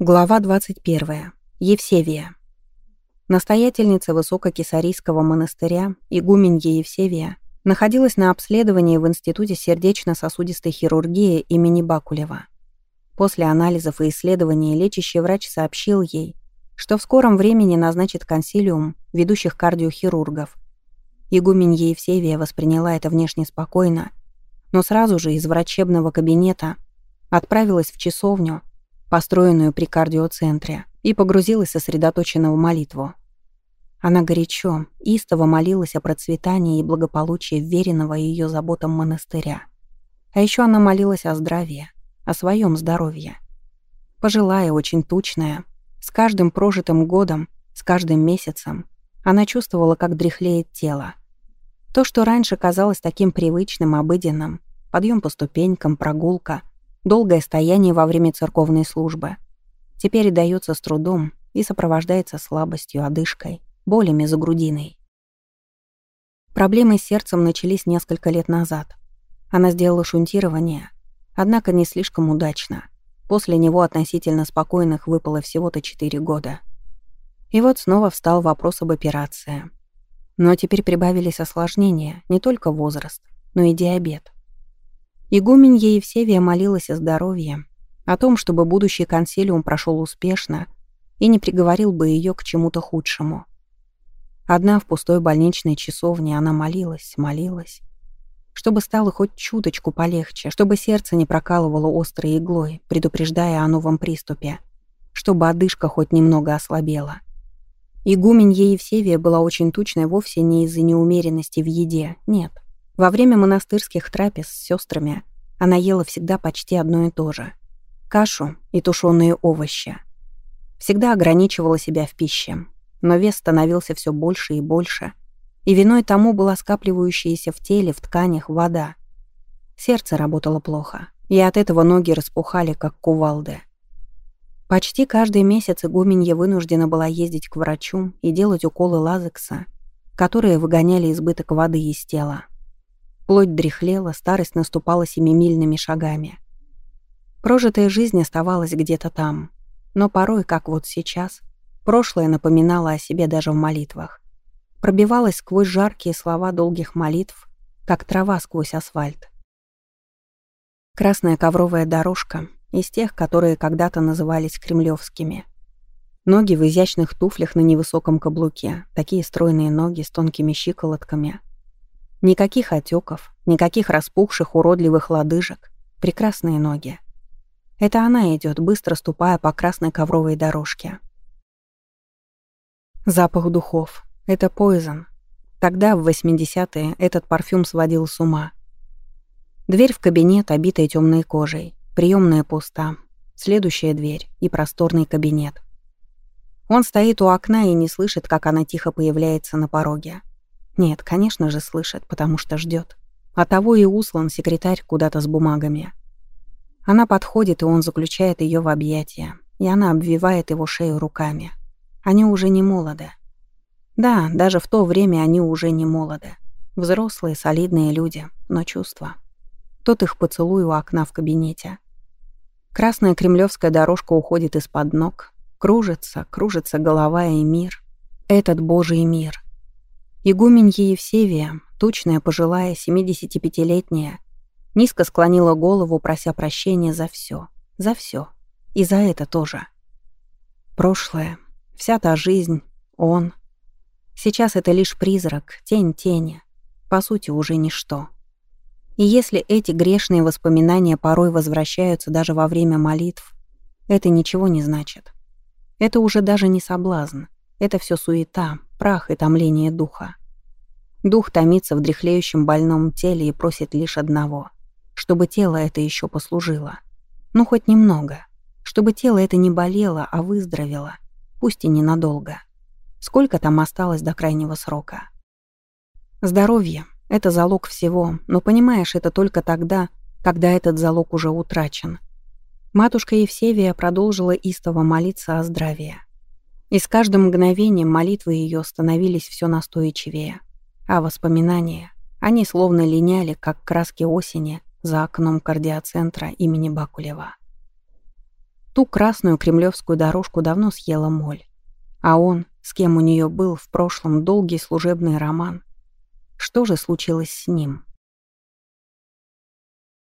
Глава 21. Евсевия. Настоятельница Высококисарийского монастыря, игуменья Евсевия, находилась на обследовании в Институте сердечно-сосудистой хирургии имени Бакулева. После анализов и исследований лечащий врач сообщил ей, что в скором времени назначит консилиум ведущих кардиохирургов. Игуменья Евсевия восприняла это внешне спокойно, но сразу же из врачебного кабинета отправилась в часовню, построенную при кардиоцентре, и погрузилась сосредоточенно в молитву. Она горячо, истово молилась о процветании и благополучии веренного ее заботам монастыря. А еще она молилась о здравии, о своем здоровье. Пожилая, очень тучная, с каждым прожитым годом, с каждым месяцем, она чувствовала, как дряхлеет тело. То, что раньше казалось таким привычным, обыденным, подъем по ступенькам, прогулка, долгое стояние во время церковной службы, теперь дается с трудом и сопровождается слабостью, одышкой, болями за грудиной. Проблемы с сердцем начались несколько лет назад. Она сделала шунтирование, однако не слишком удачно. После него относительно спокойных выпало всего-то 4 года. И вот снова встал вопрос об операции. Но теперь прибавились осложнения, не только возраст, но и диабет. Игуменья Евсевия молилась о здоровье, о том, чтобы будущий консилиум прошел успешно и не приговорил бы ее к чему-то худшему. Одна в пустой больничной часовне она молилась, молилась. Чтобы стало хоть чуточку полегче, чтобы сердце не прокалывало острой иглой, предупреждая о новом приступе, чтобы одышка хоть немного ослабела. Игуменья Евсевия была очень тучной вовсе не из-за неумеренности в еде, нет. Во время монастырских трапез с сестрами она ела всегда почти одно и то же. Кашу и тушеные овощи. Всегда ограничивала себя в пище, но вес становился все больше и больше, и виной тому была скапливающаяся в теле, в тканях вода. Сердце работало плохо, и от этого ноги распухали, как кувалды. Почти каждый месяц игуменья вынуждена была ездить к врачу и делать уколы лазекса, которые выгоняли избыток воды из тела. Плоть дряхлела, старость наступала семимильными шагами. Прожитая жизнь оставалась где-то там, но порой, как вот сейчас, Прошлое напоминало о себе даже в молитвах. Пробивалось сквозь жаркие слова долгих молитв, как трава сквозь асфальт. Красная ковровая дорожка из тех, которые когда-то назывались кремлевскими. Ноги в изящных туфлях на невысоком каблуке, такие стройные ноги с тонкими щиколотками. Никаких отеков, никаких распухших уродливых лодыжек. Прекрасные ноги. Это она идет, быстро ступая по красной ковровой дорожке. Запах духов. Это поизон. Тогда, в 80-е, этот парфюм сводил с ума. Дверь в кабинет, обитая темной кожей. Приемная пуста. Следующая дверь и просторный кабинет. Он стоит у окна и не слышит, как она тихо появляется на пороге. Нет, конечно же, слышит, потому что ждет. А того и услан секретарь куда-то с бумагами. Она подходит, и он заключает ее в объятия, и она обвивает его шею руками. Они уже не молоды. Да, даже в то время они уже не молоды. Взрослые, солидные люди, но чувства. Тот их поцелуй у окна в кабинете. Красная кремлевская дорожка уходит из-под ног. Кружится, кружится голова и мир. Этот божий мир. Игуменья Евсевия, тучная, пожилая, 75-летняя, низко склонила голову, прося прощения за все, за все, И за это тоже. Прошлое, Вся та жизнь, он. Сейчас это лишь призрак, тень тени. По сути, уже ничто. И если эти грешные воспоминания порой возвращаются даже во время молитв, это ничего не значит. Это уже даже не соблазн. Это все суета, прах и томление духа. Дух томится в дряхлеющем больном теле и просит лишь одного — чтобы тело это еще послужило. Ну, хоть немного. Чтобы тело это не болело, а выздоровело — пусть и ненадолго. Сколько там осталось до крайнего срока? Здоровье — это залог всего, но понимаешь это только тогда, когда этот залог уже утрачен. Матушка Евсевия продолжила истово молиться о здравии. И с каждым мгновением молитвы ее становились все настойчивее, а воспоминания, они словно линяли, как краски осени за окном кардиоцентра имени Бакулева. Ту красную кремлевскую дорожку давно съела моль. А он, с кем у нее был в прошлом долгий служебный роман, что же случилось с ним?